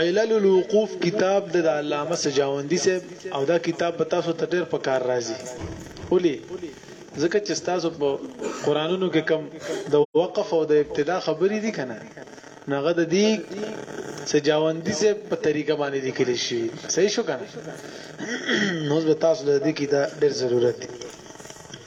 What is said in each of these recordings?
علل الوقوف کتاب د علامه سجاوندی صاحب او دا کتاب به تاسو ته ډیر په کار راځي ولي ځکه چې تاسو په قرانونو کې کم د وقف او د ابتدا خبرې دي کنه نغه د دې سجاوندی صاحب په طریقه باندې لیکل شي صحیح شو کنه نو به تاسو د دې کتاب ډیر ضرورت دی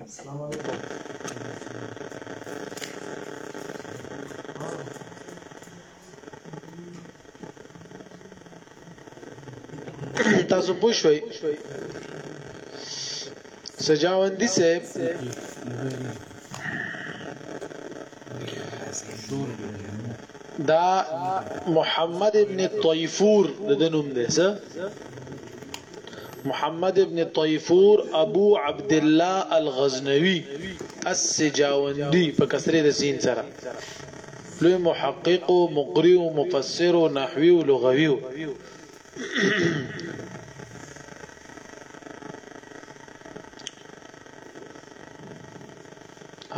السلام علیکم تاسو پوه شئ سجاوندی صاحب دا محمد ابن طیفور د نوم دی څه محمد ابن طيفور ابو عبد الله الغزنوي السجاوندي په کسره د سین سره لوی محقق او مقری او مفسر او نحوی او لغوی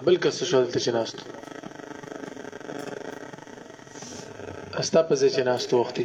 بل کس شو دلته چې ناستو استا په ځای چې ناستو وختي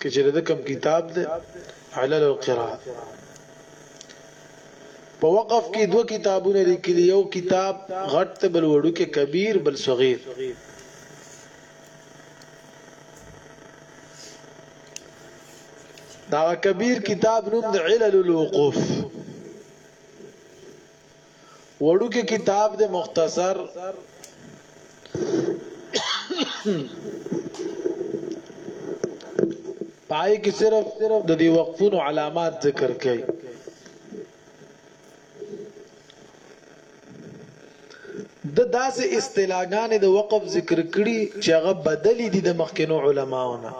کچې د کوم کتاب ده علل القراءه په وقف کې دوه کتابونه لیکلي یو کتاب غټ بل وړو کې کبیر بل صغیر دا کبیر کتاب نوم د علل الوقوف وړوکی کتاب د مختصر پای کې صرف د دې وقفونو علامات ذکر کړي د داسې اصطلاحګانې د وقف ذکر کړي چې هغه بدلی دي د مخکینو علماونه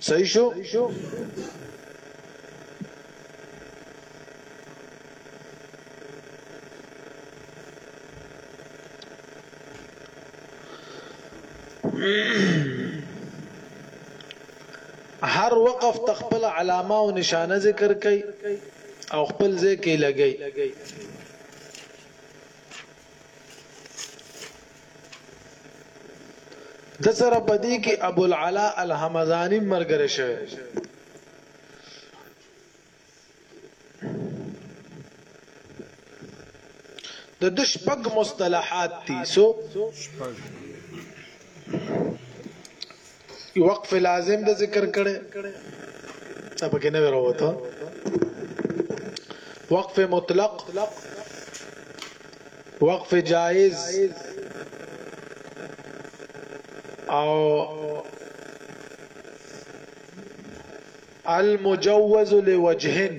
صحیح شو هر وقف تخپل علامه او نشانه ذکر کوي او خپل ځای کې لګي د سره پدی کې ابو العلا الحمزانی مرګره شوی د د شپږ مصطلحات دي سو شپږ وقف لازم د ذکر کړي دا پکې نه وروته وقف مطلق وقف جائز او المجوز لوجهن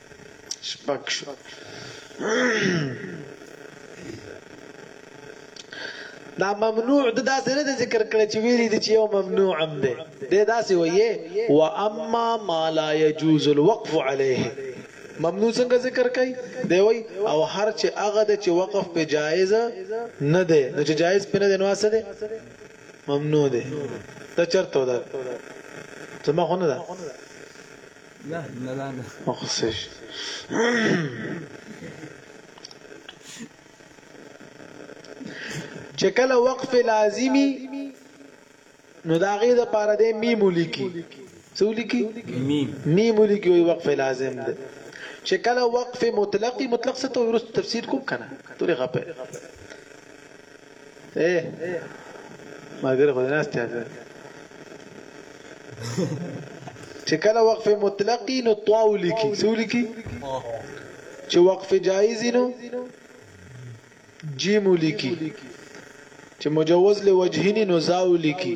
شپږ شو دا ممنوع د داسې نه ذکر کړی چې ویلي دي چې یو ممنوع هم دی د داسې وایي و اما ما لا يجوز الوقف عليه ممنوع څنګه ذکر کوي دی وای او هر چې هغه د چې وقف په جایز نه دی نو چې جایز په نه دی نو څه دی ممنوع دی ته چرته ده زما خو نه ده لا لا لا لا وقصيش چې کله وقف لازمی نو دا غي د پاره د میم لیکي څو لیکي میم میم لیکي وي وقف لازم ده چې کله وقف مطلقي مطلق څه ته ورس تفسیر کوم کنه تورې غپه اے ملګری خو دې ناست یاد چې کله وقف مطلقی نو طاو لیکي څو لیکي چې وقف جایز نو جیم لیکي چې مجوز له وجهین نو زاو لیکي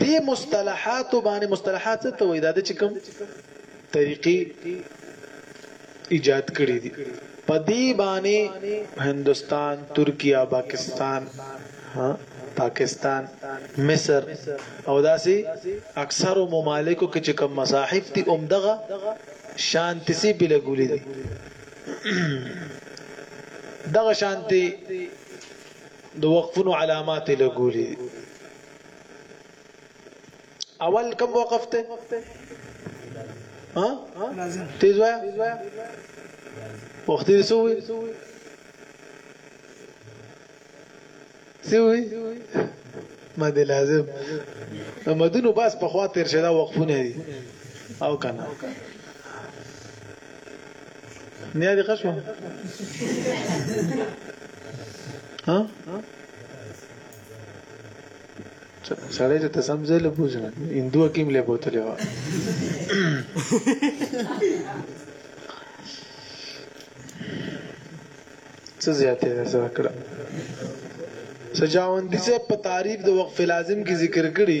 دې مصطلحات باندې مصطلحات څه ته وایي دا چې کوم طریقې ایجاد کړې دي په دې باندې هندستان ترکیه پاکستان ها پاکستان مصر او داسې اکثر ممالکو کې چې کوم مصاحف دي اومدغه شانتی سي بلګولې دي دغه شانتی د وقفونو علامات یې لګولي دي اول کوم وقف ته ها تیز وای وخت دې سوې سوي مد لازم مدونو بس په خوا تیر شدا وقفونه دي او کنه نیا دې قسمه ها سړی چې ته سمځې له بوزم هندو حکیم له بوتلې و څه زیاتې ده سره کړه سجاوندی صاحب په تعریف د وقف لازم کې ذکر کړي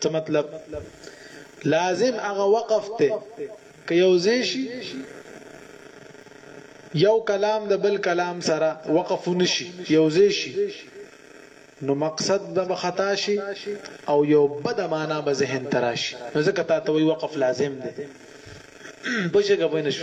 څه مطلب لازم هغه وقف ته که یو زیشي یو کلام د بل کلام سره وقف نشي یو زیشي نو مقصد به خطا شي او یو بد معنا به ذهن تراشي نو ځکه تا ته وی وقف لازم دی بشګه بنش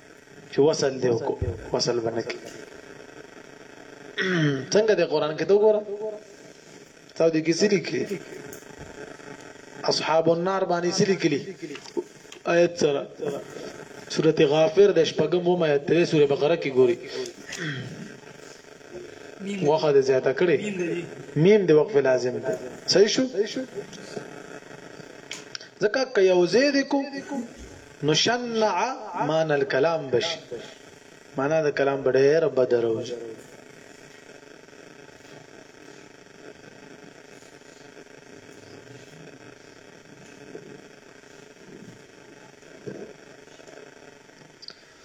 چې وصل دی وکړو وصل باندې کې څنګه د قران کې ته وګوره تاسو دې کې څه لیکلي اصحاب النار باندې څه لیکلي آیت سره سورت غافر د شپږم و مې ترې سورې بقره کې ګوري وخه دې زیاته کړې میم د وقف لازم ده صحیح شو ځکه که یو زید کو نشنع مان الكلام بشي معنا د کلام بډېر بدرو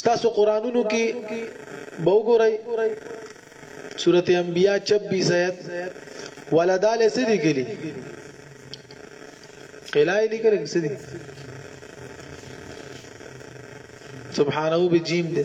ستاسو قرانونو کې به وګورئ سورت انبیاء 26 آیت ولدال سدی کلی قلای لیکل سدی سبحانه بجیم دې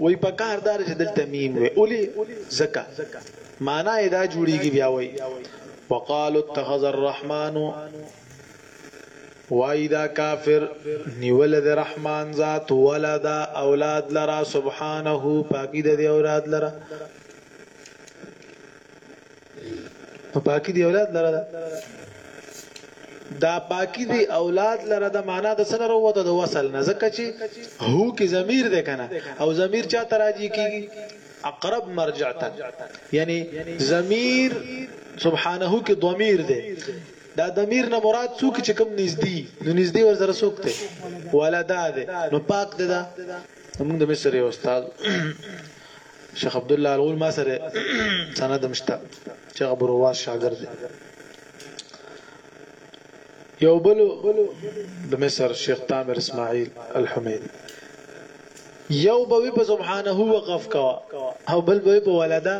وای پکار دار چې دلته میم وي اولی زکا معنا یې دا جوړیږي بیا وای وقالوا اتخذ الرحمن وای دا کافر نیول د رحمان ذات ولدا اولاد لرا سبحانه پاکی د اولاد لرا په پاکي دی اولاد لره ده دا پاکي دی اولاد لره ده معنا د سره وروته د وصل نه ځکه چې هو کې ضمیر ده کنه او ضمیر چا تراجی کیږي اقرب مرجع ته یعنی ضمیر سبحانه کې ضمیر ده دا ضمیر نه مراد څوک چې کوم نږدې نو نږدې ور سره څوک ته ولدا ده نو پاک ده زموږ د مصر یو استاد شیخ عبد الله الغول ما سره سند مشته چې هغه برواز شاګرد دی یو بل د مصر شیخ تامر اسماعیل الحمیدی یو بوی په سبحانه هو وقف کوا او بل بوی په ولدا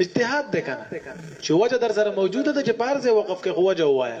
اجتهاد ده کنه چې وجه در سره موجوده ده چې پارځه وقف کې خو وجه وایا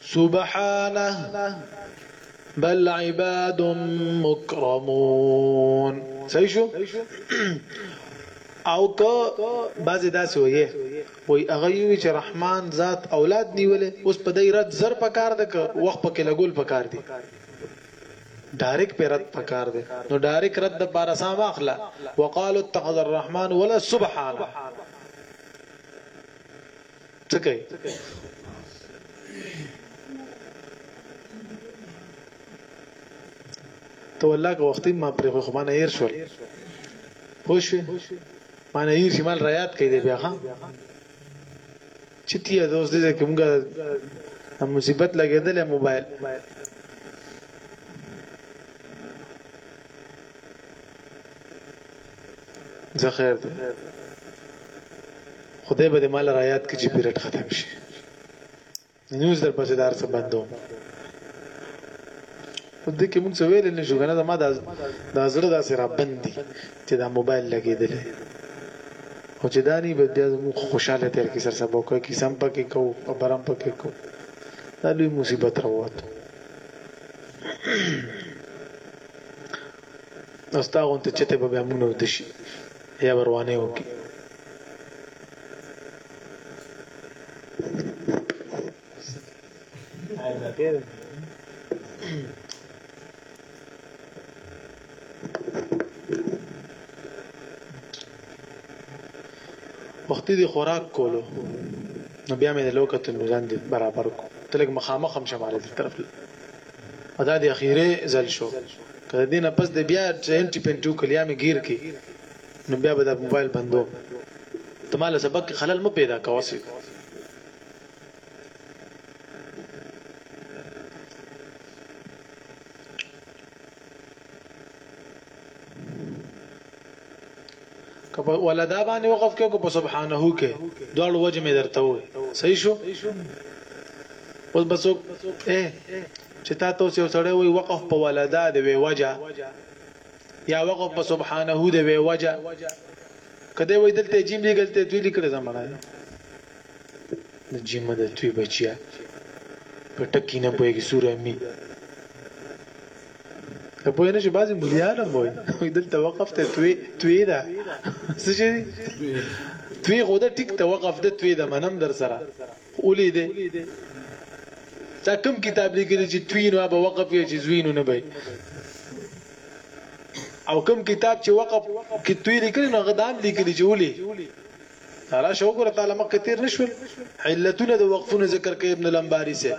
سبحانه بل عباد مکرمون صحیح شو او که بعضی داسې وایي وای هغه یو چې رحمان ذات اولاد نیولې اوس په دای رد زر پکار ده که وخت پکې لګول پکار دي ډایرک پر رد پکار دي نو ډایرک رد د بار سام اخلا وقالو اتخذ الرحمن ولا سبحانه څه کوي ته والله که وختي ما پرې خو ما نه هیر شول پوه شوې ما نه هیر شي مال را یاد کړي دی بیا ښه چې تیا د اوس دې کې موږ مصیبت لګېدلی موبایل ځه خیر دی خدای به دې مال را یاد کړي چې پیریډ ختم شي نیوز در پسې دار څه بندوم په دې کې موږ څه ویل نه شو کنه زما د د زړه داسې را بندي چې دا موبایل لګېدل او چې دانی به بیا موږ خوشاله تیر کې سر سبا کوي کې سم پکې کو برم پکې کو دا لوی مصیبت راووت استا غونته چته به بیا مونږ ته شي یا بروانه وکي وخت دي خوراک کولو نو بیا مې د لوکت نو ځان دي برابر کو تلګ مخامخ هم شمارې دي طرف له او دا دی اخیری ځل شو که د دی نه پس دی بیا څه انټی پنټی وکړ یا می ګیر کی نو بیا به دا موبایل بندوم ته مال سبق کی خلل مه پیدا کوه سی که په ولدا باندې وقف کې او که په سبحانه کې دواړو وجه مې درته وې صحیح شو اوس بس او چې تا ته یو سړی وي وقف په ولدا دی وی وجه یا وقف په سبحانه دی وی وجه کده وې دلته جیم دی ګلته توی لیکل زمانه جیم د توی بچیا په ټکی نه پوهیږي سوره می ته پوه نه شي بعضې ملیان هم وایي وایي دلته وقف ته توی توی ده څه شي دي توی خو ده ټیک ته وقف ده توی ده منم در سره اولی دی تا کوم کتاب لیکلی چې توی نو به وقف یې چې زوی نو نه به او کوم کتاب چې وقف کې توی لیکلی نو هغه دام لیکلی چې اولی راشه وګوره تعالی مخکې تیر نشول علتونه د وقفونو ذکر کوي ابن الانباري سه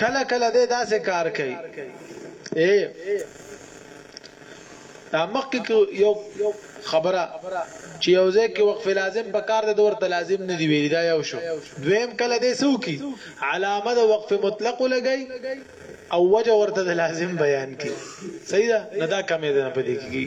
کله کله دې داسې کار کوي اے امخ کې یو خبره چې یو ځای کې وقف لازم په کار د ورته لازم نه دی ویل دا یو شو دویم کله دې سو کی علامه د وقف مطلق لګی او وجه ورته د لازم بیان کی صحیح ده نه دا کمې ده نه پدې کیږي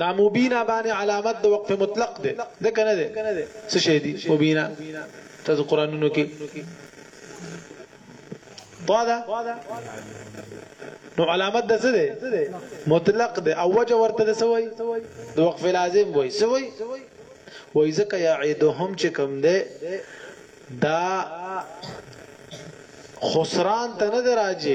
دا مبینا باندې علامت د وقف مطلق ده د کنه ده څه شي دي مبینا تاسو قرانونو کې طاده نو علامت د څه ده مطلق ده او وجه ورته ده سوی د وقف لازم وای سوی وای زکه یعیدهم چې کوم ده دا خسران ته نه راځي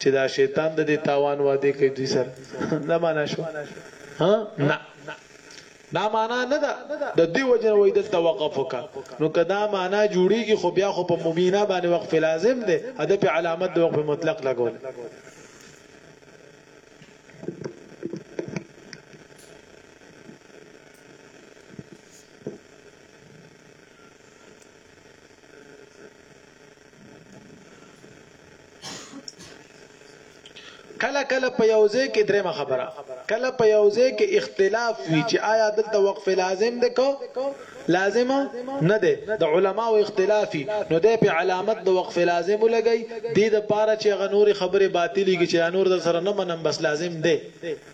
چی دا شیطان د دی تاوان وعده کوي دوی سره دا معنا شو ها نه دا معنا نه ده د دې وجنه وای دلته وقف وکا نو کدا معنا جوړیږي خو بیا خو په مبینا باندې وقف لازم ده اده په علامت د وقف مطلق لګول کله کله په یو ځای کې درېمه خبره کله په یو ځای کې اختلاف وی چې آیا دلته وقف لازم دی کو لازم نه دی د علماو اختلافي نو د په علامت د وقف لازم لګي د د پاره چې غنوري خبره باطلي کې چې نور د سره نه منم بس لازم دی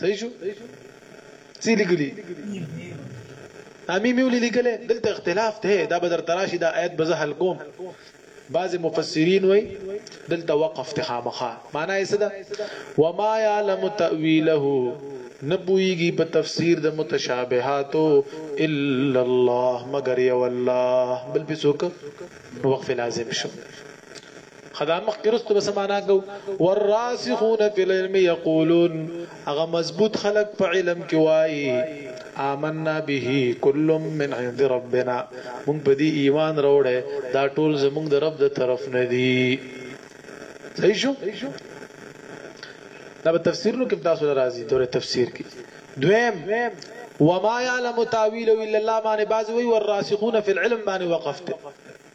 صحیح شو سی لګلی امی میولی لګله دلته اختلاف ته دا بدر تراشی دا آیت بزه حل کوم بعض مفسرین وای دلته وقف ته خامخه معنا یې صدا وما يعلم تاويله نبويږي په تفسیر د متشابهاتو الا الله مگر یو الله بل بسوک وقف لازم شو خدا مخکې رستو بس معنا کو والراسخون فی العلم یقولون هغه مضبوط خلق په علم کې وایي آمنا به کل من عند ربنا مونږ په دې ایمان راوړې دا ټول زمونږ د رب د طرف نه دي صحیح شو دا په تفسیرونو کې تاسو راځي دوره تفسیر کې دویم وما يعلم تاويله الا الله باندې بعض وی والراسخون في العلم باندې وقفت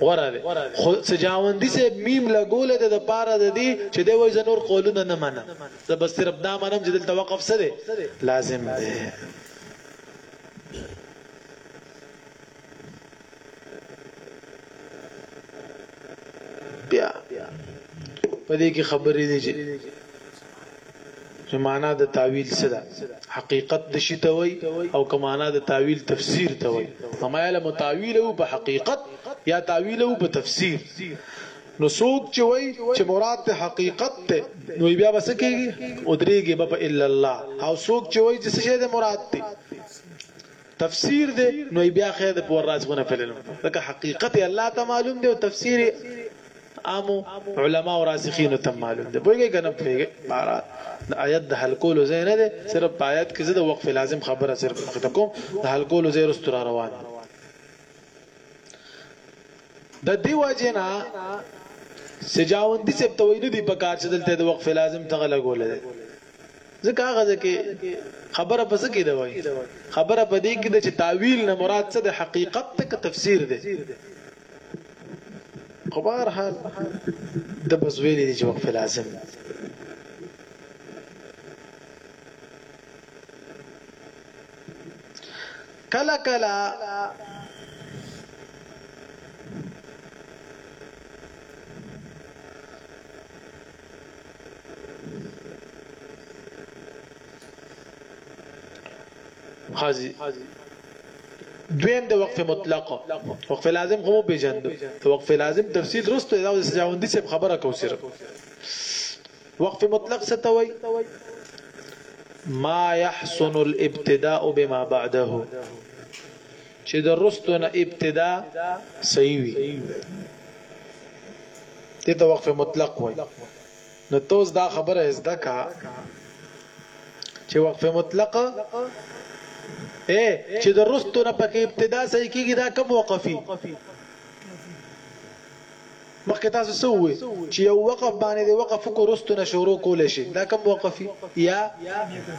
غوره دی خو سجاوندی صاحب میم لګوله د لپاره د دې چې دی وای زه نور قولونه نه منم زه بس صرف دا منم چې دلته وقف څه دی لازم دی بیا په دې کې خبرې دي چې چې مانا د تاویل څه ده حقیقت د شي ته وای او که مانا د تاویل تفسیر ته وای همایله متاویله په حقیقت یا تاویله په تفسیر نو څوک چې وای چې مراد ته حقیقت ته نو بیا بس کېږي او درېږي په الا الله او څوک چې وای چې څه شی د مراد ته تفسیر دی نو ای بیا خیر د پور راس غونه فلنو ځکه حقیقت الله ته معلوم دی او تفسیر عامو علما او راسخین ته معلوم دی پوهیږي کنه پوهیږي بارا د آیت د حل کولو ځای نه دی صرف آیت کې زه د وقف لازم خبره صرف مخته کوم د حل کولو ځای رستور روان دی د دې وجه نه سجاوندی صاحب ته ویني دی په کار چې دلته د وقف لازم تغه لګول دي ځکه هغه ځکه خبره پس کې دی وای خبره پدې کې د چې تعویل نه مراد څه د حقیقت تک تفسیر دی خو بهر حال د بزویل دي چې وقف لازم کله کله حاضر دویم د وقف مطلق وقف لازم خو به جند وقف لازم تفصیل رستو دا سجاوندی صاحب خبره کو صرف وقف مطلق څه ته وایي؟ ما يحسن الابتداء بما بعده چې د رستو نه ابتدا صحیح وي دې ته وقف مطلق وای نو توس دا خبره زده کا چې وقف مطلق اے چې د رستو نه پکې ابتدا صحیح کیږي دا کم وقفي مخکې تاسو څه ووې چې یو وقف باندې د وقف فکر رستو نه شروع کول شي دا کوم وقفي یا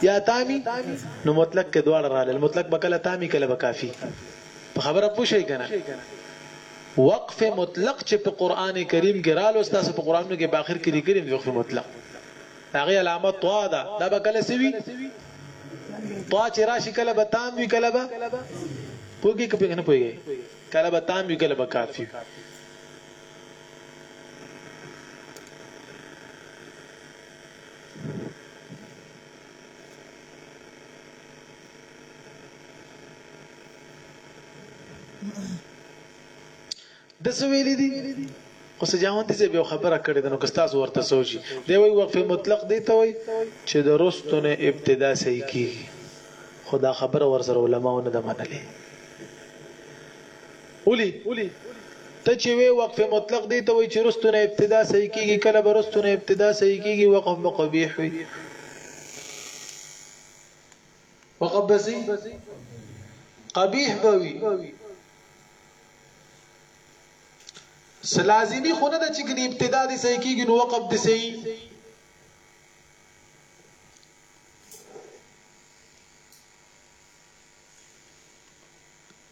یا تامی نو مطلق کې دواړه را لل مطلق بکله تامی کله بکافي په خبره پوه شئ کنه وقف مطلق چې په قران کریم کې رالو تاسو په قرانو کې باخر کې لیکلي وقف مطلق هغه علامه طوا ده دا بکله سوي طوا چې راشي کله به تام وی کله به پوګي کې نه پوګي کله به تام وی کله به کافي د څه ویل دي خو سجاوند دې به خبره کړې ده نو که تاسو ورته سوچي دی وی وقف مطلق دی ته وی چې د رستونه ابتدا صحیح کیږي خدا خبره ور سره علماونه د منلې ولي ته چي وې وقف مطلق دي ته وي چي رستو نه ابتدا صحیح کیږي کله به رستو نه ابتدا صحیح کیږي وقف به قبیح وي وقف بسي قبیح به وي سلازمی خو نه د چې ګنې ابتدا دي صحیح کیږي نو وقف دي صحیح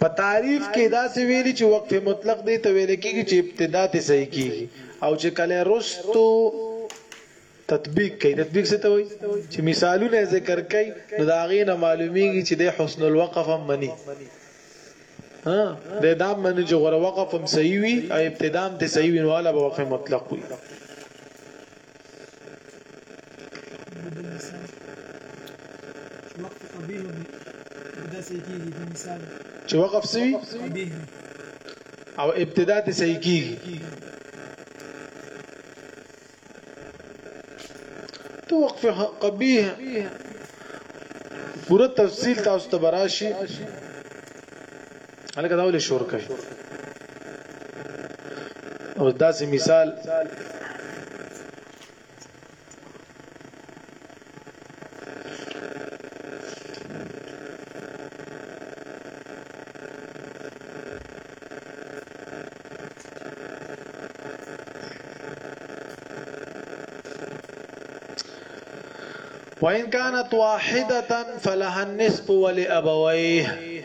په تعریف کې دا څه ویلي چې وقف مطلق دی ته ویل کېږي چې ابتدا ته صحیح کېږي او چې کله رستو تطبیق کوي تطبیق څه ته وایي چې مثالونه ذکر کوي نو دا غي نه معلومیږي چې د حسن الوقف هم مني ها د دام مني چې غره وقف هم صحیح وي او ابتدا هم ته صحیح وي نو علا وقف مطلق وي چې وقف سوي او ابتدا ته صحیح کیږي تو وقف قبیح پورا تفصیل تاسو ته براشي الګا داول شور کوي او داسې مثال وإن كانت واحدة فلها النصف ولأبويه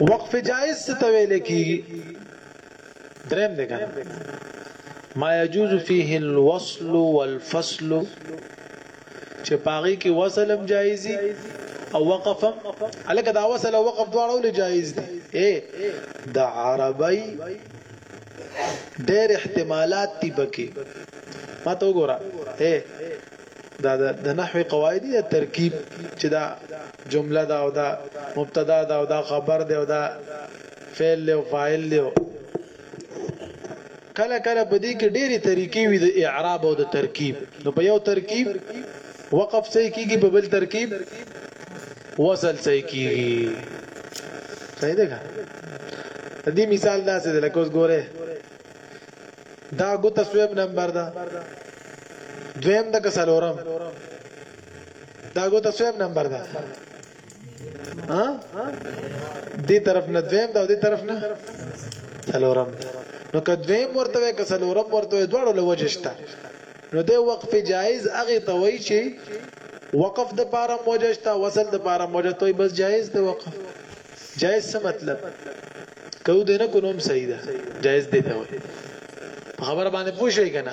وقف جائز څه ته ویل کیږي دریم دی کنه ما يجوز فيه الوصل والفصل چې په هغې کې وصل هم جائز دي او وقف هم الکه دا وصل او وقف دواړه ولې جائز دي اے د عربی ډېر احتمالات دي پکې ما ته وګوره اے دا د نحوی قواعد یا ترکیب چې دا جمله دا او دا مبتدا دا او دا خبر دی او دا فعل له فاعل له کله کله په دې کې ډېرې طریقې وي د اعراب او د ترکیب نو په یو ترکیب وقف صحیح کیږي په بل ترکیب وصل صحیح کیږي صحیح ده دې مثال دا څه لکه اوس ګوره دا ګوت سویم نمبر دا دویم د کسلورم دا ګوت سویم نمبر دا ها دې طرف نه دویم دا دې طرف نه څلورم نو که دویم ورته وي که څلورم ورته وي دواړو له وجه شته نو د وقف جایز هغه ته وایي چې وقف د پاره موجه شته وصل د پاره موجه توي بس جایز دی وقف جایز څه مطلب کو دینه کو نوم صحیح ده جایز دی ته وایي خبر باندې پوښوي کنه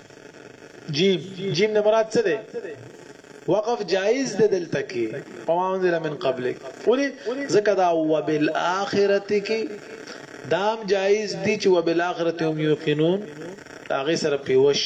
جیم جیم نه مراد څه دی وقف جائز دی دلته کې وما انزل من قبلک ولی زکه دا وبالاخره کې دام جائز دی چې وبالاخره هم یقینون هغه سره پیوش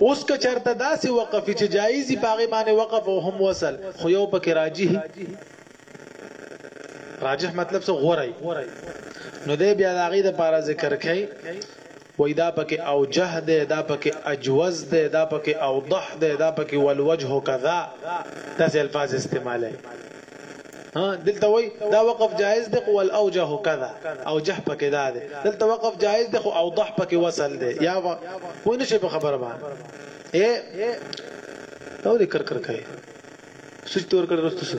اوس که چرته داسې وقف چې جایزي پاغه باندې وقف او هم وصل خو یو پکې راجح راجح مطلب څه غوري نو دې بیا د غي د پاره ذکر کړي وای دا پکې او جهد دا پکې اجوز ده دا پکې اوضح ده دا پکې والوجه کذا داسې الفاظ استعمالای ها دلته وای دا وقف جائز دی او الاوجه کذا او جه پکې دا دی دلته وقف جائز دی خو اوضح پکې وصل دی یا و نه شي په خبره باندې اے او دې کر کر کوي سوچ تور کړو تاسو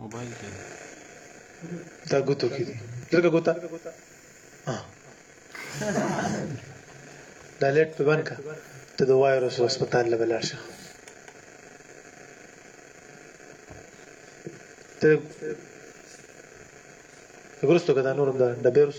موبایل کې دا ګوتو کې دي درګه ګوتا ها دا لټ په باندې کا ته د وایروس هسپتال له بلار شه ته ګورستو کدا نورم دا د بیروس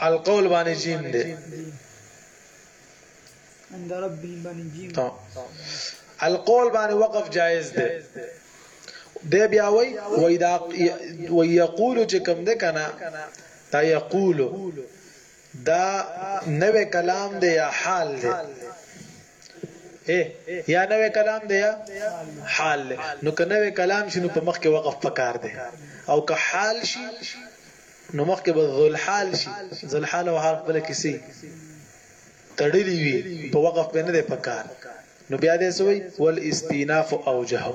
القول باندې جیم دی عند ربه باندې جیم القول باندې وقف جائز دی دی بیا وای وای دا وای یقول چې کوم ده کنه تا یقول دا نوی کلام دی یا حال دی اے یا نوې کلام دی یا حال دی نو که نوې کلام شنو په مخ کې وقف پکار دی او که حال شي نو مخکې به ذل حال شي ذل حال او حال خپل کیسي تړلې وي په وقف باندې نه پکار نو بیا دې سوې ول استیناف او جهو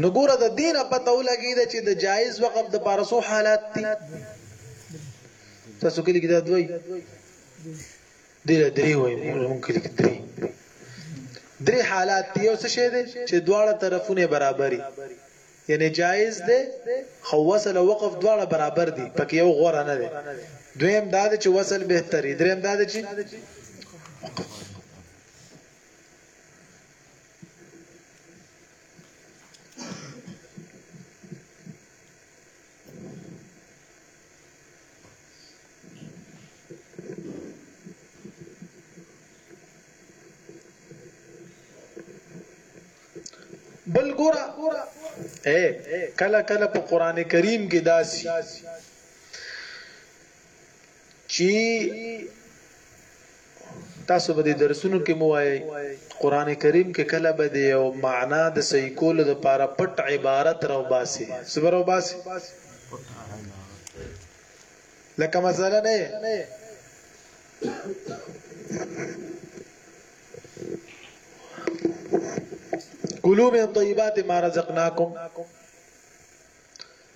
نو ګوره د دینه پته ولګی دا چې د جایز وقف د پارسو حالات دي تاسو کلی کې دا دوی دې درې وای مونږ کلی کې درې درې حالات دي او څه شه دي چې دواړه طرفونه برابرۍ یعنی جایز دی خو وصل او وقف دواړه برابر دي پکې یو غوړه نه دی دویم دا چې وصل بهتري دریم دا چې بل ګورا اے کله کله په قران کریم کې داسي چی تاسو به د درسونو کې مو وایي قران کریم کې کله به دی او معنا د صحیح کولو لپاره پټ عبارت راو باسي صبر او باسي لکه مثلا نه کلو من طیبات ما رزقناکم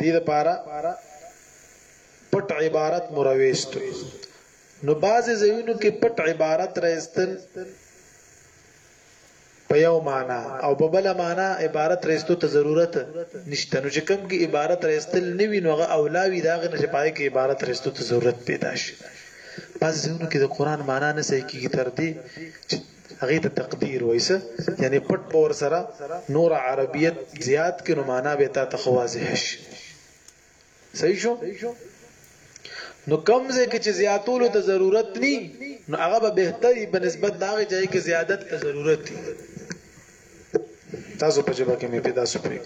دې لپاره پټ عبارت مرويست نو باز زینو کې پټ عبارت راستل په یو معنا او په بل معنا عبارت رېستو ته ضرورت نشته نو چې کوم کې عبارت رېستل نه وي نو هغه اولاوي داغه نشه پای کې عبارت رېستو ته ضرورت پیدا شي پس ځینو کې د قران معنا نه صحیح کیږي تر دې چې هغې ته تقدیر وایي څه یعنې پټ په ورسره نور عربیت زیات کړې نو معنا به تا ته ښه واضح شي صحیح شو نو کم ځای کې چې زیاتولو ته ضرورت ني نو هغه به بهتري په نسبت دا غي ځای کې زیادت ته ضرورت دي تاسو په جبا کې مې پیدا سپېږ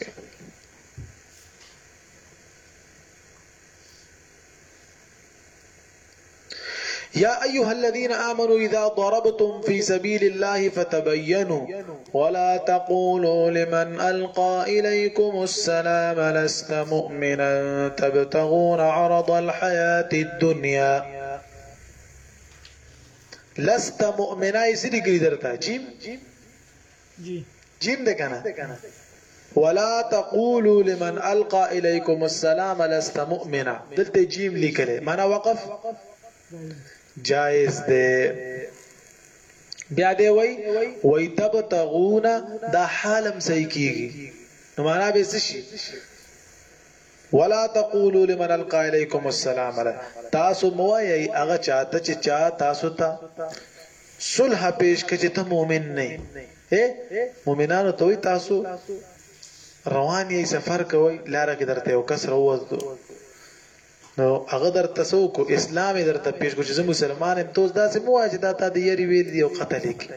يا أيها الذين آمنوا إذا ضربتم في سبيل الله فتبينوا ولا تقولوا لمن ألقى إليكم السلام لست مؤمنا تبتغون عرض الحياة الدنيا لست مؤمنا اسی ڈگری جيم جيم جیم ده کنه ولا تقولوا لمن القى اليكم السلام لست مؤمنا دلته جیم لیکلې معنا وقف جائز ده بیا دی وای وای تبتغون دا حالم صحیح کیږي نو معنا به څه شي ولا تقولوا لمن القى اليكم السلام تاسو موایي هغه چاته چې چا تاسو ته صلح پیش کړي ته مؤمن نه اے مؤمنانو ته تاسو روان یې سفر کوي لار کې درته یو کس راوځو نو هغه درته سو کو اسلام درته پیش کو چې مسلمان هم توس داسې مو چې دا تا د یری ویل دی او قتل کی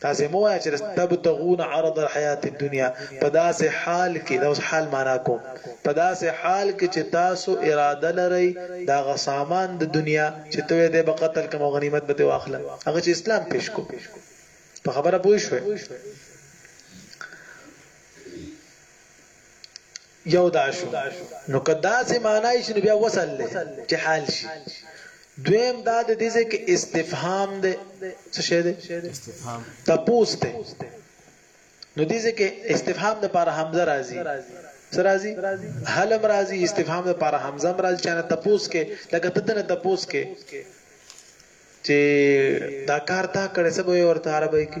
تاسې مه وایه چې تبتغون عرض الحیات الدنیا په داسې حال کې، دا اوس حال معنا کوم، په داسې حال کې چې تاسو اراده لرئ د هغه سامان د دنیا چې ته وایې دی به قتل کړم او غنیمت به ترې واخلم، هغه چې اسلام پېش کړو. په خبره پوه شوئ؟ یو دا شو نو که داسې معنی شي نو بیا وصل دی چې حال شي دویم دا د دې ځکه استفهام دی څه شی دی استفهام تپوس دی نو دې ځکه استفهام د پر حمزه راځي سرازي حلم راځي استفهام د پر حمزه راځي چې نه تپوس کې لکه ته نه تپوس کې چې دا کار تا کړې سبا ورته عربی کې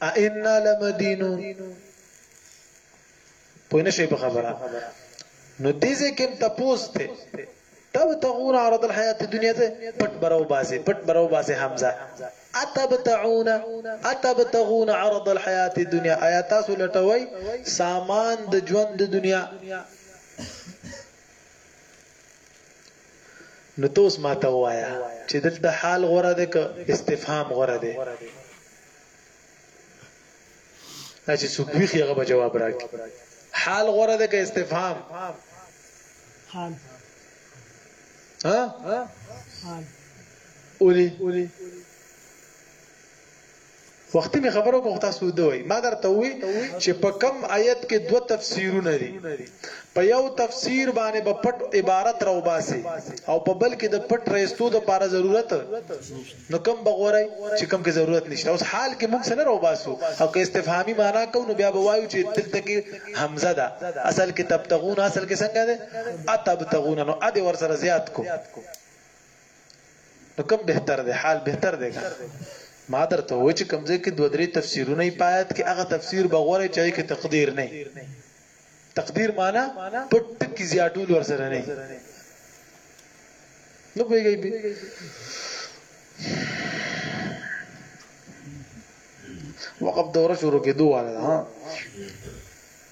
ائنا لمدینو پوینه شي په خبره نو دې ځکه تپوس ته تب تغون عرض الحیات الدنیا ته پټ برو باسي پټ برو باسي حمزه اتبتعون اتبتغون عرض الحیات الدنیا آیا تاسو لټوي سامان د ژوند د دنیا نو ته اوس ماته ووایه چې دلته حال غوره دی که استفهام غوره دی دا چې څوک ویښ هغه به جواب راکړي حال غوره دی که استفهام حال ها حال اولی وختي مې خبر وکړ خو تاسو د وای ما درته وی چې په کم آیت کې دوه تفسیرونه دي په یو تفسیر باندې په پټ عبارت راو باسي او په بل کې د پټ رئیستو د پاره ضرورت نو کم بغورای چې کم کې ضرورت نشته اوس حال کې موږ سره راو باسو او که استفهامي معنا کو نو بیا به وایو چې دلته کې حمزه ده اصل کې تبتغون اصل کې څنګه ده اتبتغون نو ا دې ور سره زیات کو نو کوم بهتر دی حال بهتر دی کنه ما درته وویل چې کوم ځای کې دوه درې تفسیرونه یې پایت کې هغه تفسیر به غوړی چې هغه کې تقدیر نه تقدیر معنا پټ ټکی زیاتول ور سره نه نو پیږي به وقف دوره شروع کې دوه ها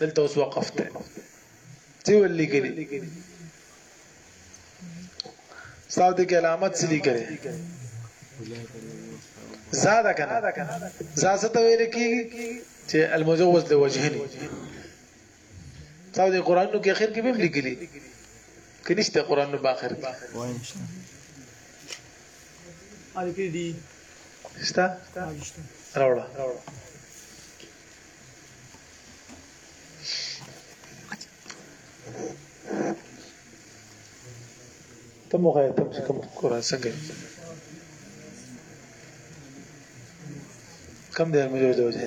دلته اوس وقف ته څه ول لیکلي ستاسو د علامت څه لیکلي زاده کنه زاسه ته ویل کی چې المجوز له وجهنی ستاسو د قران نو کې اخر کې به لیکلي کنيشته قران نو باخر کې وای نشته اړ کې دي شته راوړه ته مو غواړې ته کوم کورا څنګه کم دی مې جوړ دی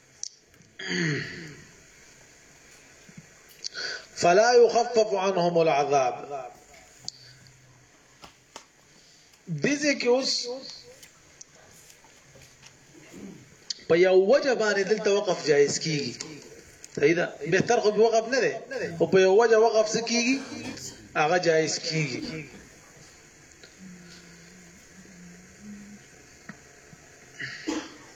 فلا يخفف عنهم العذاب دزه کې اوس په یو وجه باندې دلته وقف جایز کیږي صحیح ده بهتر خو به وقف نه ده او په یو وجه وقف سکیږي هغه جایز کیږي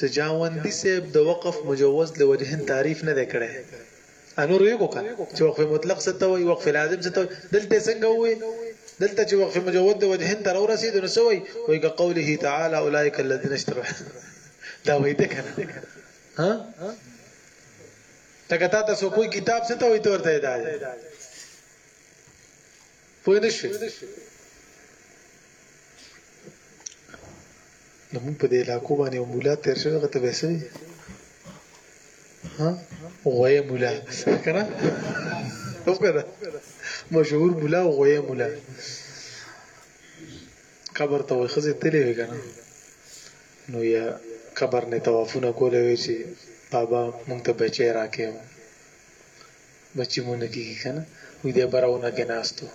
سجاوندی صاحب د وقف مجوز له وجهن تعریف نه دی کړی انور وی کو کنه چې وقف مطلق څه ته وي وقف لازم څه ته وي دلته څنګه وي دلته چې وقف مجود د وجهن تر ورسېد نو سوي وي که قوله تعالی اولئک الذين اشتروا دا وي ده کنه ها تکه تا تاسو کوئی کتاب څه ته وي تورته دی پوه نه شي نو موږ په دې علاقو باندې یو مولا تیر شوی هغه ته به څه وي ها غویه مولا که نه او که نه مشهور مولا او غویه مولا قبر ته وایي ښځې تللی وي که نه نو یا قبر نه طوافونه کولی وي چې بابا موږ ته بچی راکړې بچی مو نه کیږي کنه وی د براونه کې ناستو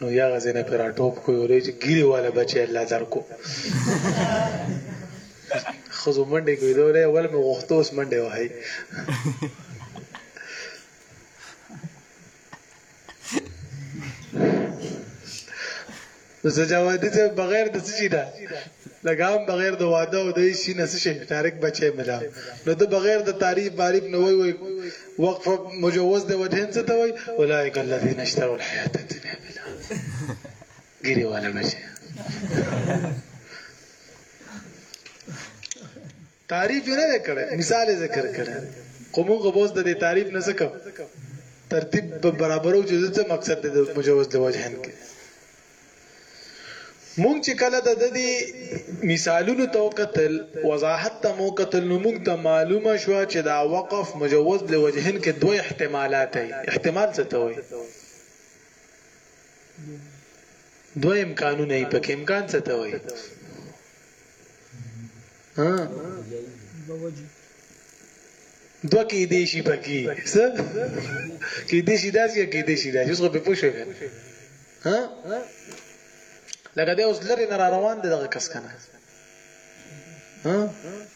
نو یا غزنه پر اټوپ کوی ورې چې ګیره والا بچی الله درکو خزو منډه کوي دا له اول مې غوښته اوس منډه وهي سجاوادی ته بغیر د څه شي ده لګام بغیر د واده او د شي نه څه شي تاریخ بچي ملا نو د بغیر د تعریف باریف نه وای وای وقف مجوز د وجهن څه ته وای اولایک الذین اشتروا الحیات الدنیا بلا ګری والا بچي تعریف یې نه دی کړی، مثال یې ذکر کړی، خو موږ به اوس د دې تعریف نه څه کوو؟ ترتیب به برابرو چې څه مقصد دی د مجوز د وجهن کې. موږ چې کله د دې مثالونو تو قتل وضاحت ته مو قتل نو موږ ته معلومه شو چې دا وقف مجوز د وجهن کې دوه احتمالات دي. احتمال څه ته وایي؟ دوه امکانونه یې پکې امکان څه ته وایي؟ ها دوه کې دې شي پکې څه کې دې شي داسې کې دې شي داسې اوس په پوښه ها لکه دا اوس لري نه روان دي دغه کس کنه ها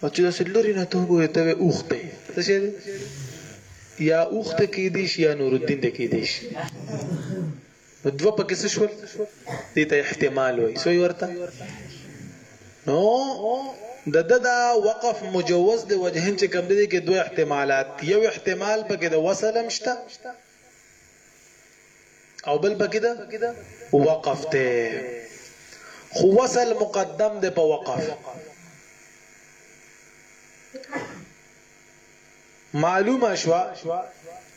او چې داسې لري نه ته وګورې ته اوخته څه شي یا اوخته کې دې شي یا نور الدین دې کې دې شي نو دوه پکې څه شول دې ته احتمال وای سوې ورته نو د د دا وقف مجوز د وجهین چې کوم دي کې دوه احتمالات یو احتمال پکې د وسلم شته او بل پکې ده وقف ته خو وصل مقدم ده په وقف معلومه شوه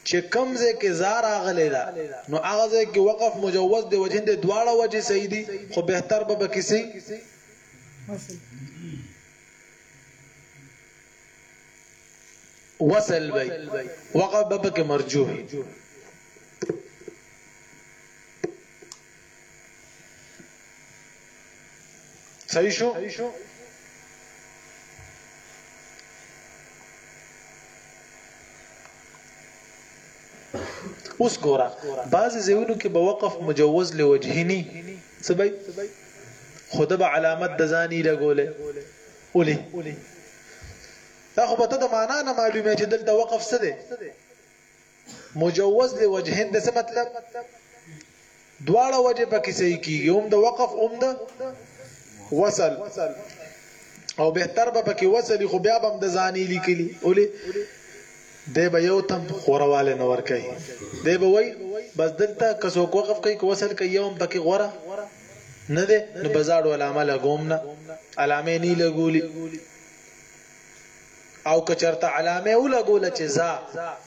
چې کوم ځای کې زا راغلې ده نو هغه ځای کې وقف مجوز دی وجهین دی دواړه وجې صحیح دي خو بهتر به پکې سي وصل وي وقف به پکې مرجوح صحیح شو اوس ګورا بعض زیونو کې به وقف مجوز لوجهنی سبای خود به علامت د ځاني لګولې اولی دا خو به ته د معنا نه معلومه چې دلته وقف څه دی مجوز لوجهين د څه مطلب دواړه وجه پکې صحیح کیږي هم د وقف هم د وصل او بهتر به پکې وصل خو بیا به هم د ځاني لیکلي اولی دی به یو تم خورواله نه ور کوي دی به وای بس دلته کسو وقف کوي کو وصل کوي یوم پکې غوره نه ده نو بازار ولا عمل ګوم نه علامه نه لګولي او که چرته علامه ولګوله چې ذا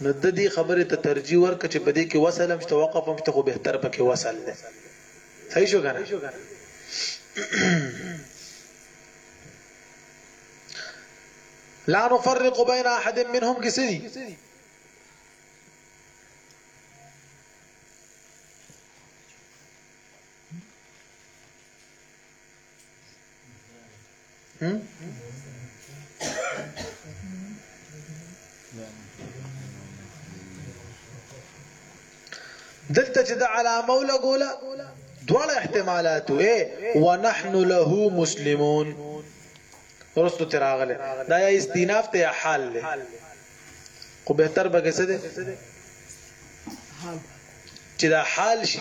نو د دې خبرې ته ترجیح ورکړه چې په دې کې وصل هم شته وقف هم شته خو بهتر پکې وصل دی صحیح شو کنه لا نفرق بين احد منهم كسدي دلته چې د علامه ولګوله دواړه احتمالات وې ونحن له مسلمون ورستو تراغله دا یا استیناف ته حال له خو به تر بګه څه ده چې دا حال شي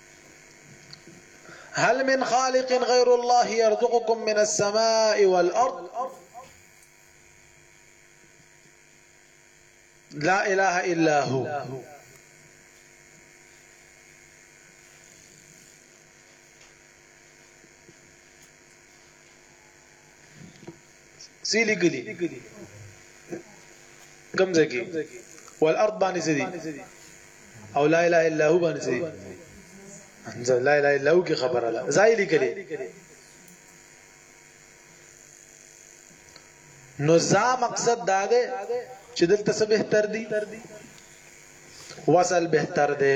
هل من خالق غير الله يرزقكم من السماء والأرض لا إله إلا هو سی لګلی کم ځکی والارض باندې سدي او لا اله الا هو باندې سدي لا اله الا هو کی خبره ده زای لګلی نو زا مقصد دا ده چې دلته څه بهتر دي وصل بهتر ده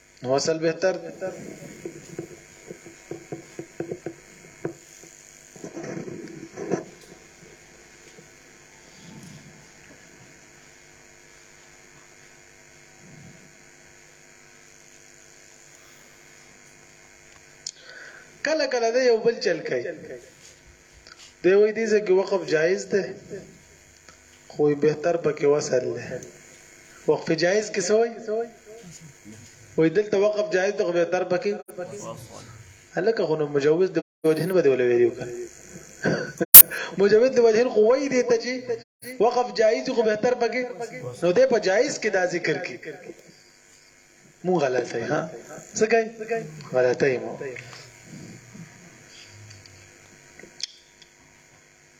نو اصل بهتر دی کله کله د یو بل چل کوي دی وای دي چې وقف جایز ده خو بهتر پکې وصل دی وقف جائز کې سوی وې دلته وقف جائز دی خو بهتر پکې هلکه خو نو مجوز د وجهن بده ولې ویلو کړ مجوز د وجهن خو وې دي ته چې وقف جائز خو بهتر پکې نو دې په جائز کې دا ذکر کې مون غلطه ها څه کوي غلطه مو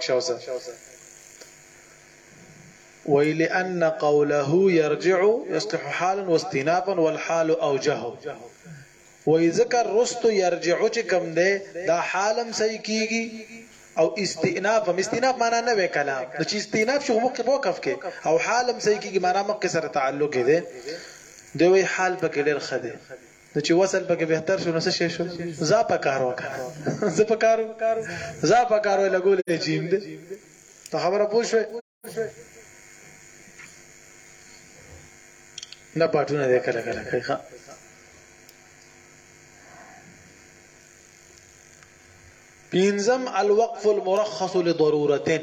شوزه وی لأن قوله يرجع يصلح حالا واستنافا والحال اوجه وی ذکر رست يرجع چې کم ده دا حالم صحیح کیږي او استئناف هم استئناف معنا نه وی کلام نو چې استئناف شو مخکې موقف کې او حالم صحیح کیږي معنا مخکې سره تعلق دی دی وی حال پکې ډېر خده نو چې وصل پکې بهتر شو نو څه شي شو زا په کار وکړ زه په کارو زا په کارو لګولې جیم دې ته خبره پوه شوې نه پټونه دې کله کله کوي ښا پینزم الوقف المرخص لضرورتين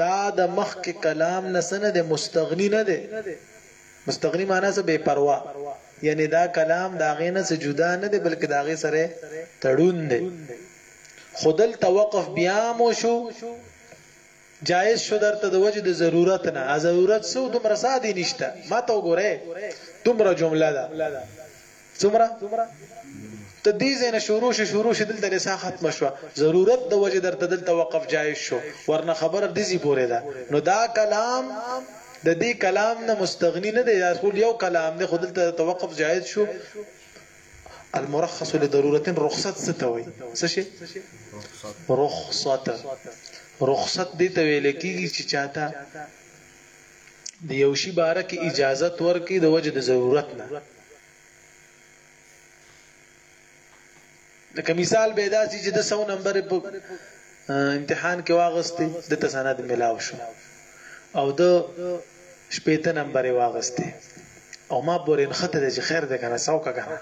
دا د مخکې کلام نه څه نه دی مستغني نه دی مستغني معنی څه بې پروا یعنی دا کلام د هغې نه څه جدا نه دی بلکې د هغې سره تړون دی خو دلته وقف بیا هم وشو جایز شو درته د وجه د ضرورت نه ا ضرورت سو دومره ساده نشته ما ته وګوره دومره جمله ده څومره ته دې زنه شروع شي شروع شي دلته نساء ختم شو ضرورت د وجه درته دلته وقف جایز شو ورنه خبر دې زی پورې ده نو دا کلام د دې کلام نه مستغنی نه دی دا ټول یو کلام دی خو دلته توقف جایز شو المرخص لضرورت رخصت ستوي څه شي رخصت رخصت دې ته ویل کیږي چې چاته د یو شی باره کې اجازه ورکړي د وجه د ضرورت نه لکه مثال به داسي چې د 100 نمبر په امتحان کې واغستې د تسند ملاو شو او د شپېته نمبر واغستې او ما پورې نخته دې چې خیر دې کنه څوک کنه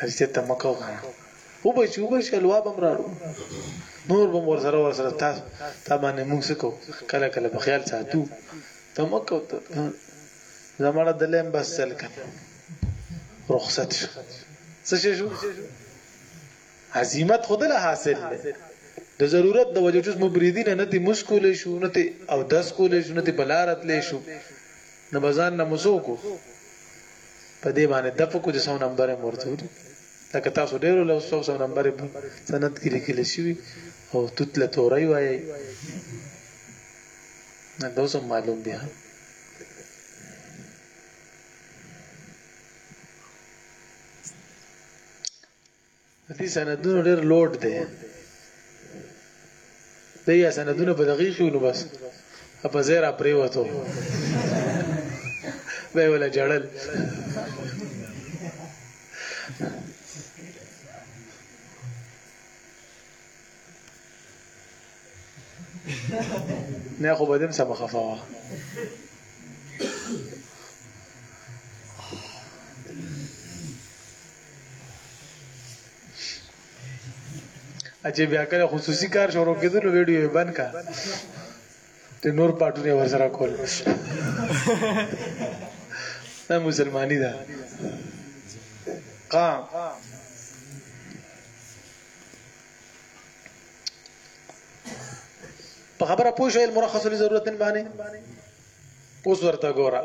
هرڅه ته مکو کنه او به چې او به چې الوا بم راړو نور بم ور سره ور سره تاسو ته باندې موږ سکو کله کله په خیال ساتو ته مکو ته زمړه دلیم بس چل کن رخصت شو څه شو عزیمت خود له حاصل دی د ضرورت د وجه جز مبریدین نه تی مشکول شو نه تی او دس کول شو نه تی بلارت لې شو نه بزان نه مسو کو په دې باندې د پکو د سو نمبر مرتو دي لکه تاسو ډیرو له سو سو نمبر په سند کې لیکل شوی او تتل توري وایي نه دوسم معلوم دی دې سندونو ډېر لوډ دی دې یا سندونه په دقیق شو نو بس په زیر اپری وته به ولا جړل نه خو بدیم سم خفا وا اجه بیا کله خصوصي کار شروع کېدل نو ویډیو یې بند کا ته نور پټونه ورسره کول دا مسلمانی ده قام په خبره پوه شئ المرخص لضرورت باندې اوس ورته ګوره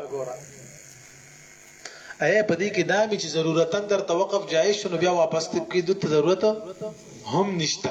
اے په دې کې دا مې چې ضرورتن در توقف جایز شنو بیا واپس تب کې دوت ضرورت هم نشته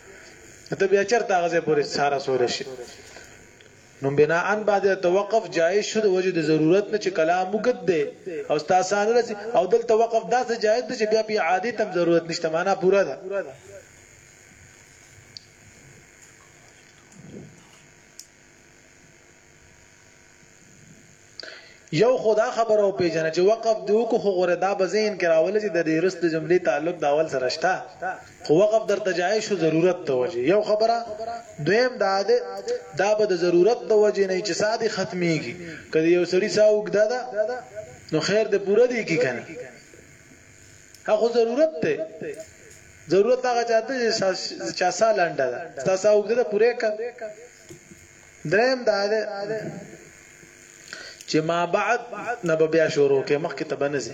ته بیا چرته هغه ځای پورې ساره سول شي نو بنا ان بعد توقف جائز شو د وجه د ضرورت نه چې کلام وګد دی او تاسو نه رسی او دل توقف داسې جائز دی چې بیا په عادت هم ضرورت نشته معنا پورا ده یو خدا خبره او پیژنه چې وقف دی وکړو خو غره دا به ذهن کې راولې چې د دې رست جملې تعلق د اول سره شته خو وقف درته جای شو ضرورت ته وجه یو خبره دویم دا ده دا به د ضرورت ته وجه نه چې ساده ختميږي کله یو سړی ساوګ دا ده نو خیر دې پوره دی کی کنه هغه ضرورت ته ضرورت هغه چاته چې چا سالانډه ده تاسو وګړه پوره کړه دریم دا دی چې ما بعد نه به بیا شروع کې مخکې ته به نه ځي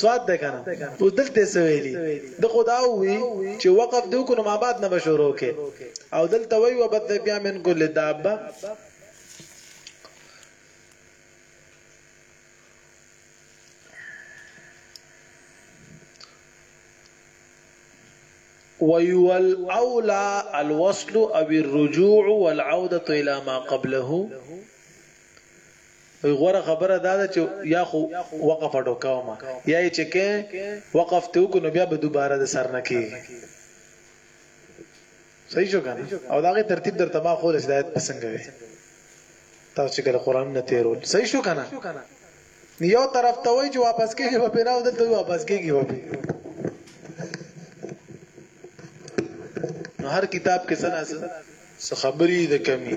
سواد ده کنه اوس دلته څه ویلي د خدا وی چې وقف دې کو نو ما بعد نه بشورو کې او دلته وی وبد بیا من کل دابه ويوالاولى الوصل او الرجوع والعوده الى ما قبله وی غوره خبره دا ده چې یا خو وقف اډو کومه یا چې کې وقف ته کو نو بیا به دوباره د سر نه کی صحیح شو کنه او داغه ترتیب در تما خو هدایت پسنګ وي تاسو چې کله قران نه تیرول صحیح شو کنه یو طرف ته وای چې واپس کېږي په پیراو دلته واپس کېږي په نو هر کتاب کې څه نه څه خبرې د کمی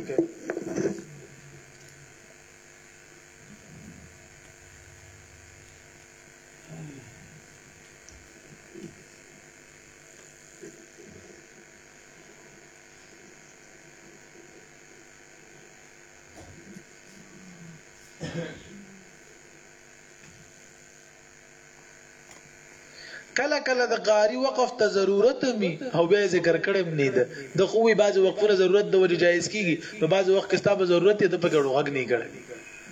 کله کله د قاری وقف ته ضرورت می او به ذکر کړم نه ده د خوې بعض وقفونه ضرورت د وجه جایز کیږي نو بعض وخت کې ستاسو ضرورت ته په ګړو غږ نه کړي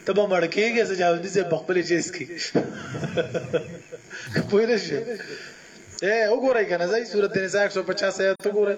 ته به مړ کیږي چې جواب دې په خپل چیز کې پوه نه شي اے وګورئ کنه زای سورته نساء 150 آیات وګورئ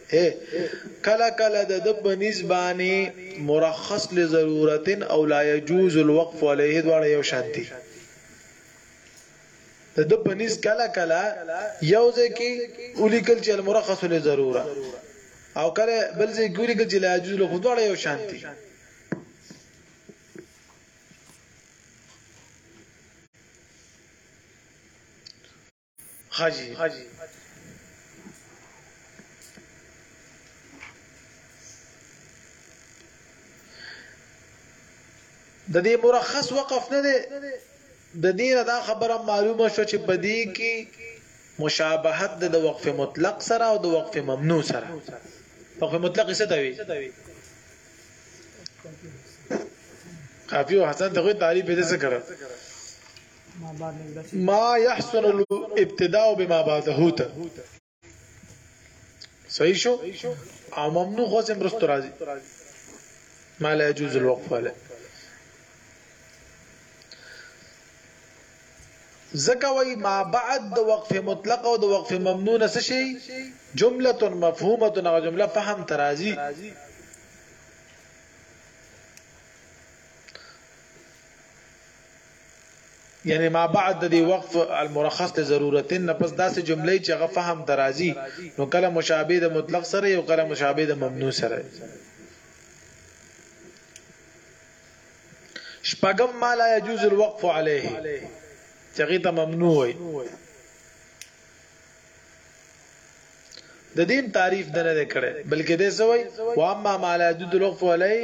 ای کله کله د د په نس باندې مرخص لضرورت او لا يجوز الوقف عليه دواړه یو شان دي د د په نس کله کله یو ځکه ولیکل چې المرخص لضروره او کله بل ځای کې ولیکل چې لا يجوز الوقف دواړه یو شان دي خاجي د دې مرخص وقف نه دی د دې نه دا خبره معلومه شو چې بدی کې مشابهت د وقف مطلق سره او د وقف ممنوع سره وقف مطلق څه ته وی کافی او حسن ته تعریف دې څه کړو ما يحسن الابتداء بما بعده ته صحیح شو او ممنوع خو سم رست راځي ما لا يجوز الوقف عليه زکه وای ما بعد د وقف مطلق او د وقف ممنون څه شي جمله مفهومه او جمله فهم ترازی یعنی ما بعد د دې وقف المرخص لضرورتن نه پس داسې جملې چې هغه فهم ترازی نو کله مشابه د مطلق سره یو کله مشابه د ممنوع سره شپغم ما لا يجوز الوقف عليه چغی ته ممنوع وي د دین تعریف نه نه کړي بلکې د سوي واما ما لا يجوز الوقف عليه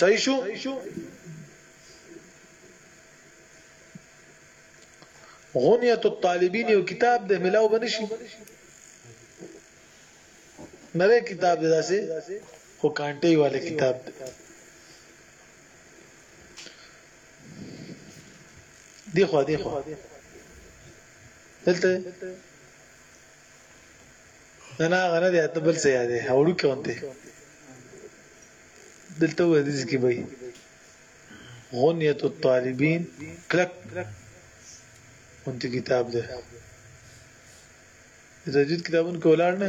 صحیح شو غنیت الطالبین یو کتاب د ملاو بنشي نوې کتاب دی داسې خو کانټي والے کتاب دی دیخوا دیخوا دلته نه نه غنه دی ته بل څه یادې هاوړو کې ونته دلته وې دې کې بای غنیت الطالبین کلک ونته کتاب ده د تجوید کتابونو کې ولاړ نه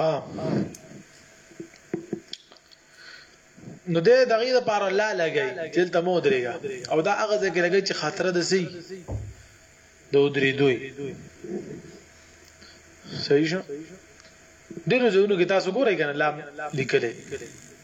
ها نو دې دغه د پاره لا لګي تل ته مو درېګا او دا هغه ځکه لګي چې خاطر د سي د درې دوی صحیح شو ډیرو ځایونو کې تاسو ګورئ کنه لام لیکلې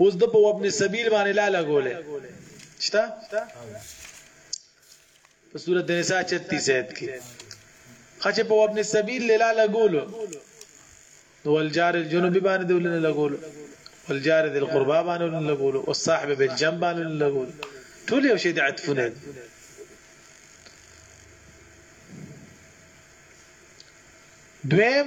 اوس د په ابن سبیل باندې لا لګولې شتا په سورۃ النساء 36 ایت کې خچه په ابن سبیل لا لګولو نو الجار الجنوب باندې دولنه لګولو والجار ذي القربى باندې ولن لګول او صاحب بالجنب باندې ولن لګول ټول یو شی د عطفونه دي دویم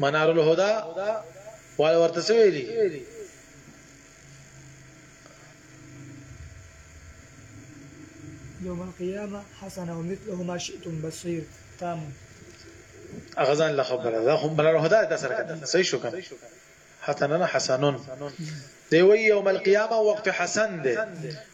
منار الهدى ولا ورته سویلی يوم القيامة حسنة ومثله ما شئتم بصير تام اغزان لا خبره دا هم بل هدا دا سره کده صحیح شو کنه حسنن حسنن دی وی یوم القیامه وقت حسن دی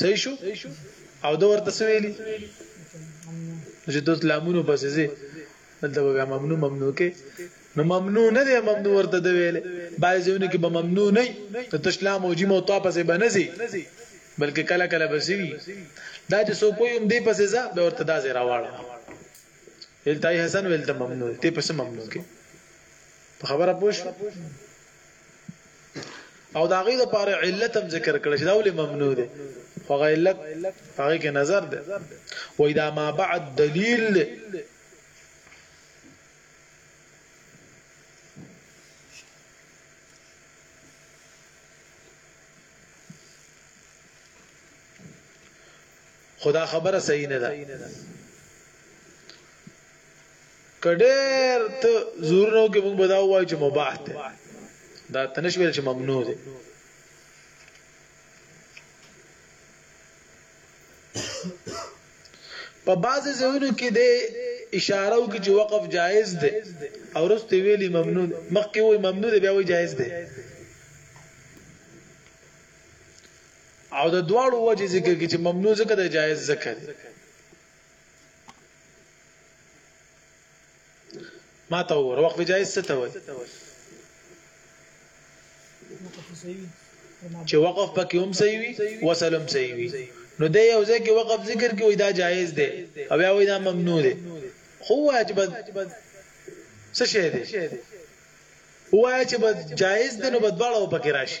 صحیح شو او دا ورته سویلی چې دوس لامونو پسې زی دلته به ممنوع ممنوع کې نو ممنوع نه دی ممنوع ورته دی ویل باید ځونه کې به ممنوع نه ته تشلام او جمع او طا پسې بنځي بلکې کله کله بسوي دا چې سو کوی هم دی پسې ځه به ورته دا زی راواړه التای حسن ولته ممنوع ته پسې ممنوع کې خبره پوښ او دا غي د پاره علت هم ذکر کړل چې دا ولې ممنوع دي خو غي علت هغه کې نظر ده وای دا ما بعد دلیل ده خدا خبره صحیح نه ده که ډېر ته زور نه وکړي موږ به دا وایو چې مباح دی دا تنش ویل چې ممنوع دی په بعضی ځایونو کې د اشاره او کې چې وقف جایز دی او رسته ویلي ممنوع مخکې وي ممنوع دی بیا وي جایز دی او د دواړو وجه ذکر کې چې ممنوع ذکر دی جایز ذکر دی ما ته وګوره وقف جایز څه ته وایي چې وقف پکې هم صحیح وي وصل هم صحیح وي نو د یو ځای کې وقف ذکر کې وای دا جایز دی او یا وای دا ممنوع دی خو وای چې بس څه شی دی وای چې بس جایز دی نو بدباړه پکې راشي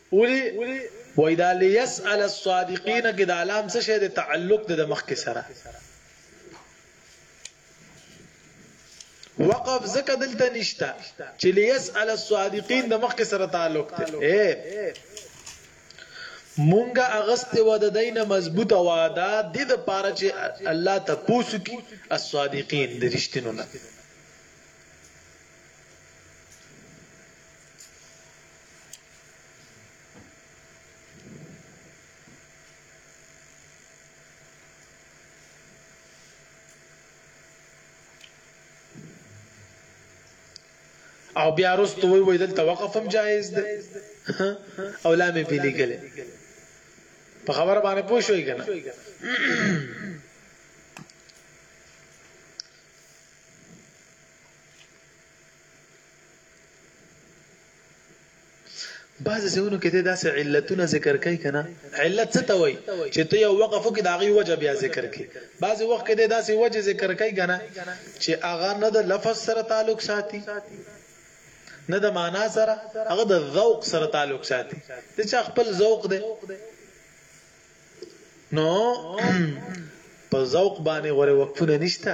ولي وای دا ليسأل الصادقين کې دا لام څه شی د تعلق د مخ کې سره وقف زکه دلته نشته چې ليسأل الصادقين د مخ کې سره تعلق دی اے مونږه اغست و د دین مضبوطه وعده د د پاره چې الله ته پوسو کی الصادقین د رښتینو نه او بیا رستو وی وی دلته وقف هم جایز دی او لا مې پیلي کله په خبر باندې پوه شوې کنه بعضې ځایونو کې دی داسې علتونه ذکر کوي که نه علت څه ته وایي چې ته یو وقف وکړي د هغې وجه بیا ذکر کړي بعضې وخت کې دی داسې وجه ذکر کوي که نه چې هغه نه د لفظ سره تعلق ساتي نه د معنا سره هغه د ذوق سره تعلق ساتي د چا خپل ذوق دی نو په ذوق باندې غوړې وقفونه نشته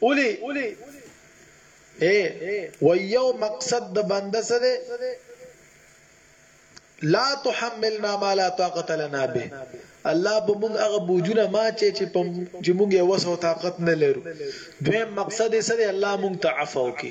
اولی اے و یو مقصد د بنده سره لا تحملنا ما لا طاقت لنا به الله په موږ هغه بوجونه ما چې چې په چې موږ یې وسو طاقت نه لرو دویم مقصد یې سره الله موږ ته عفو کی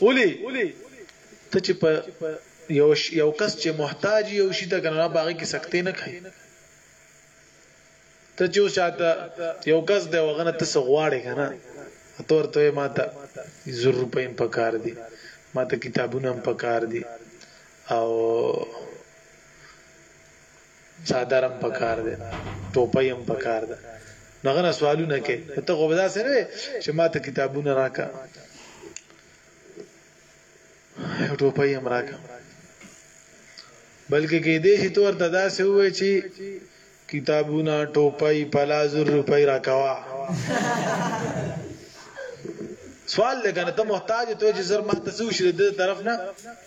ولي ته چې په یو یو کس چې محتاج یو شي ته کنه باغی کې سکتې نه کوي ته چې چاته یو کس دی وغنه ته سغواړې کنه ته ورته ما ته زر روپۍ په کار دي ما ته کتابونه هم په کار دي او څادر هم پکار دی ټوپۍ هم پکار ده نو غره سوالونه کوي ته خو بدا سره چې ما ته کتابونه راکا ټوپۍ هم راکا بلکې کې دې چې تور تدا سه وې چې کتابونه ټوپۍ پلازور روپۍ راکوا سوال لګنه ته محتاج ته چې زر ما ته سوشل دې طرف نه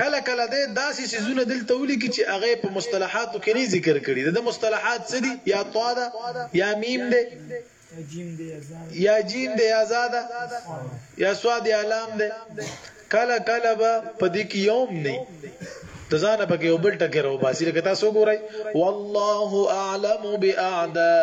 کله کله دی داسې څیزونه دلته ولیکي چې هغه یې په مصطلحاتو کې نه ذکر کړي دي. د مصطلحات څه دي؟ یا طا ده، یا میم دی، یا جیم دی، یا زا ده، یا سواد یا لام دی. کله کله به په دې کې یوم نه د ځانه پکې یو بل ټکی راوباسي لکه تاسو وګورئ والله اعلم باعدائکم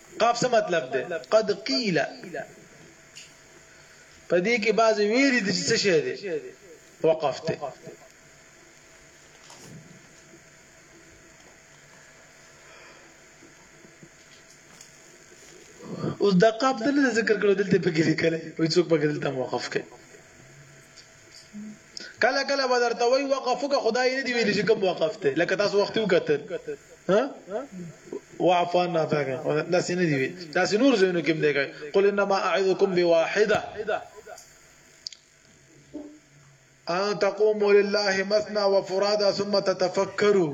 قاف څه مطلب دی قد قیل په دې کې بعض ویری د څه شی دی وقف ته اوس د قاف د ذکر کړو دلته په کې لیکل وي څوک په کې دلته موقف کړي کله کله به درته وای وقف وکړه خدای نه دی ویل چې کوم وقف ته لکه تاسو وخت وکتل ها وعفان نه تاګه دا سینې دی وی تاسو نور زینو کوم دی کوي قل انما اعذكم بواحده ان تقوموا لله مثنى وفرادا ثم تتفكروا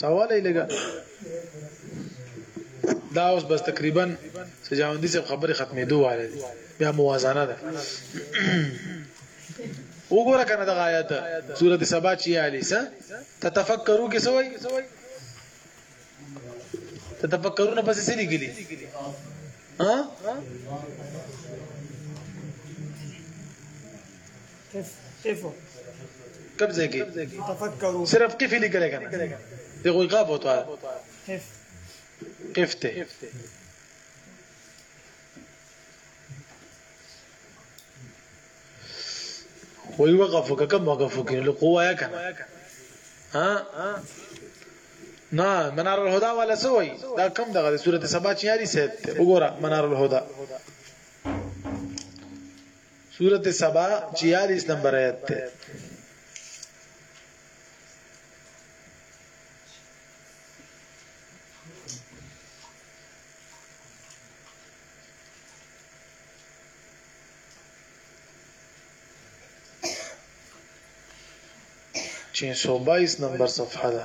سوال یې لګا دا اوس بس تقریبا سجاوندی صاحب خبره ختمې دوه واره دي بیا موازنه ده وګوره کنه دا آیات سورته سبا 46 تتفکرو کې سوې تتفکرون پس څه لګلی ها قف کب ځای کې تفکرو صرف قف لیکل کنه دی کوئی قاف ہوتا ہے قف قف ته وی وقف وکړه کوم وقف وکړه له قوا یا کنه ها نه منار الهدى ولا سوي دا کم دغه د سورته سبا چياري سيد وګوره منار الهدى سورة سبا 46 نمبر آیت ته چین سو بائیس نمبر صفحہ دا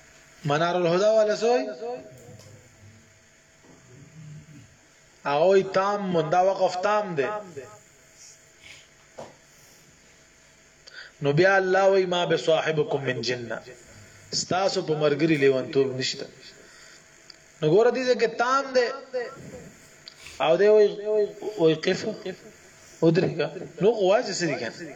منار الهدى والا سوي هغه تام دا وقف تام دی نو بیا الله وای ما به صاحبکم من جننه ستاسو په مرګري لیونتوب نشته نو ګور دي چې تام دی او دی وای وای قف ودرېګا نو غواز سری کنه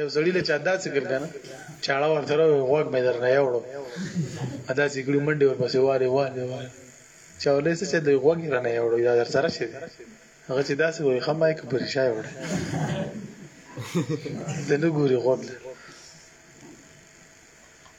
یو سړی له چا داسې کړ کنه چاړه ورته راوي غوږ مې درنه یوړو ادا چې ګړي منډي ورپسې واره واره واره چا ولې څه چې د غوږ رانه یوړو یا در سره شي هغه چې داسې وي خمه یې کبر شای وړه د نه ګوري غوږ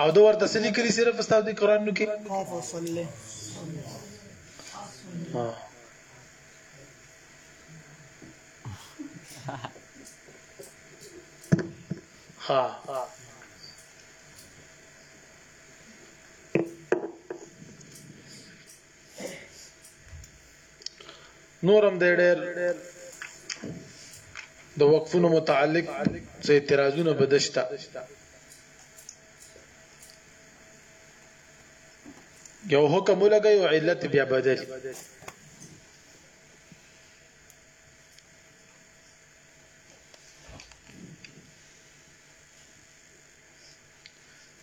او دا ورته څه لیکلي صرف استاد دی قران نو کې ها ها نورم دی ډېر د وقفونو متعلق څه اعتراضونه بدشتا یو حکم لګي او علت بیا بدل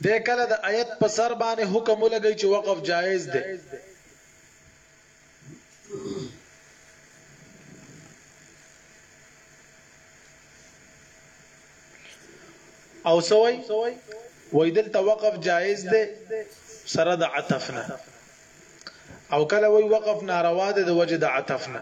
دی کله د آیت په سر باندې حکم ولګی چې وقف جایز دی او سوي وای دلته وقف جایز دی سره د عطفنا او کله وای وقف ناروا دی د وجه د عطفنا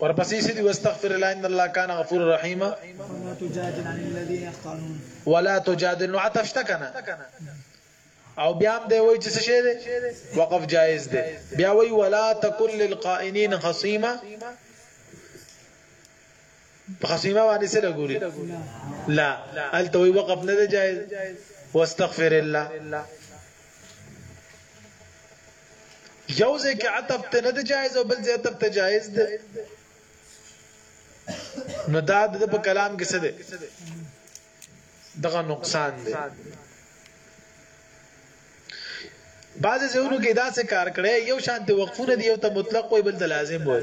ورپسې سي واستغفر الله ان الله كان غفور رحيم ولا تجادل عن الذين يختانون ولا تجادل نو عطف تکنا او بیا هم دی وای چې څه شی دی وقف جایز دی بیا وای ولا تکل للقائنین خصیما خصیما باندې سره ګوري لا ال توي وقف نه دی جایز واستغفر الله یو ځای کې عطف ته نه دی جایز او بل ځای عطف ته جایز دی نو دا د په کلام کې څه دی دغه نقصان دی بعض ځایونو کې دا څه کار کړي یو شانته وقفونه دی یو ته مطلق وي بل ته لازم وي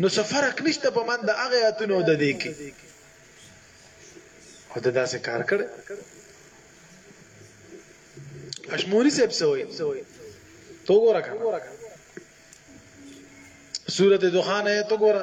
نو څه فرق نشته په من د هغه آیاتونو د دې کې او دا داسې کار کړي اشموري صاحب سوي تو ګورا کنه سورته دخان ہے تو ګورا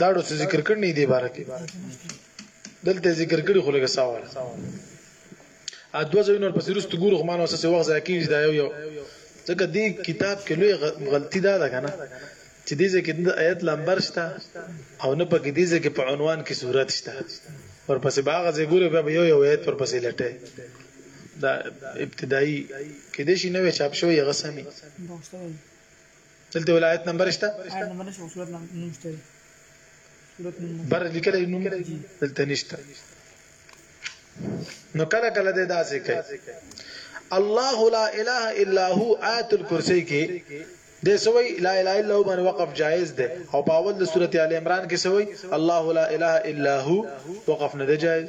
داړو څه ذکر کړنی دی باره کې دلته ذکر کړی خو لګه ساوال ا دوه ځینو په سرست ګورو خمانو اساس وخت ځکه دا یو یو ځکه دی کتاب کې لوی غلطی دا ده کنه چې دې ځکه د آیت لمبر شته او نه پکې دې ځکه په عنوان کې صورت شته ورپسې باغ ځې ګوره بیا یو یو آیت ورپسې لټه دا ابتدایي کې دې شي نوې چاپ شوی غسمی دلته ولایت نمبر شته آیت نمبر نشته صورت نمبر نشته صورت نمبر بر لیکل نوم دلته نشته نو کله کله د داسې کوي الله لا اله الا هو آیت الکرسی کې د سوی لا اله الا هو باندې وقف جایز ده او په اول د سورته ال عمران کې سوی الله لا اله الا هو وقف نه ده جایز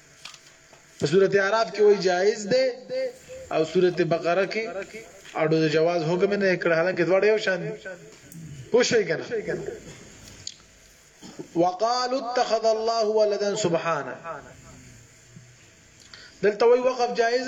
په سورت اعراف کې وایي جایز دی او سورت بقره کې اړو د جواز حکم نه کړ حالانکه دواړه یو شان دي پوښی کنه وقالوا اتخذ الله ولدا سبحانه دلته وی وقف جایز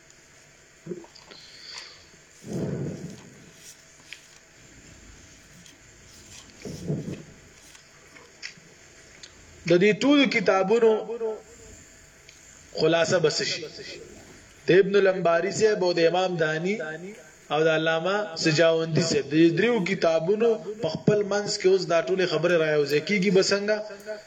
د دې ټول کتابونو خلاصه بس شي د ابن لمباری سے او د امام دانی او د علامه سجاوندی سے د دریو کتابونو په خپل منځ کې اوس دا ټول خبره رايوځي کیږي بسنګ